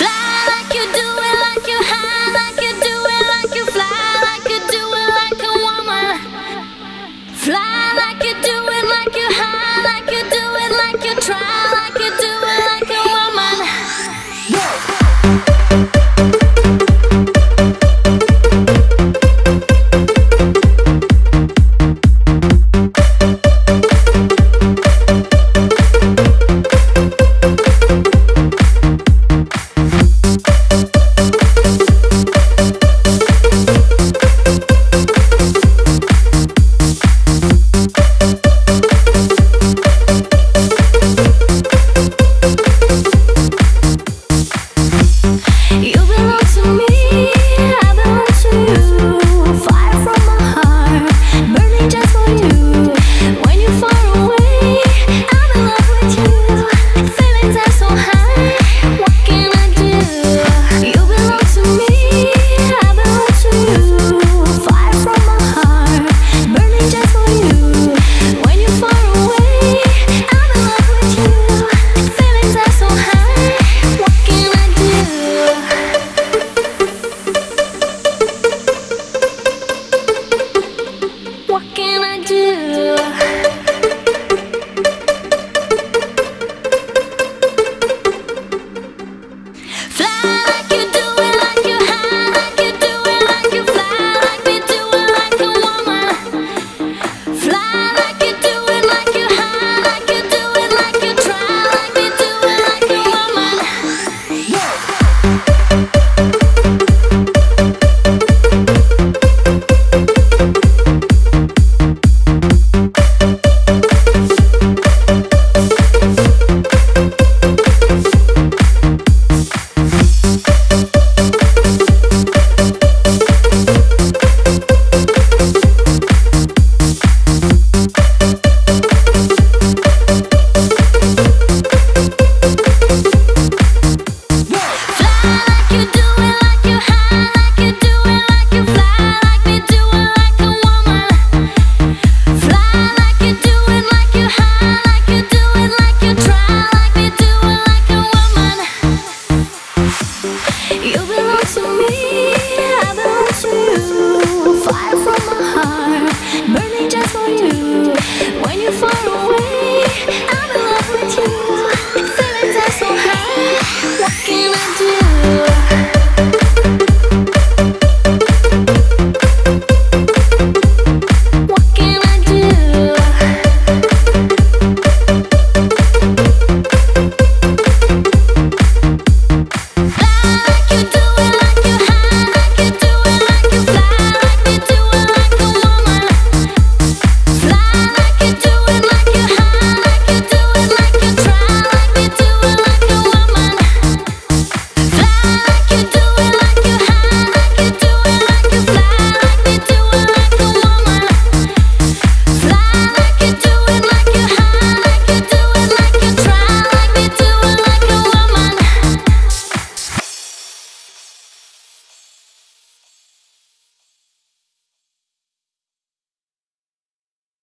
Fly.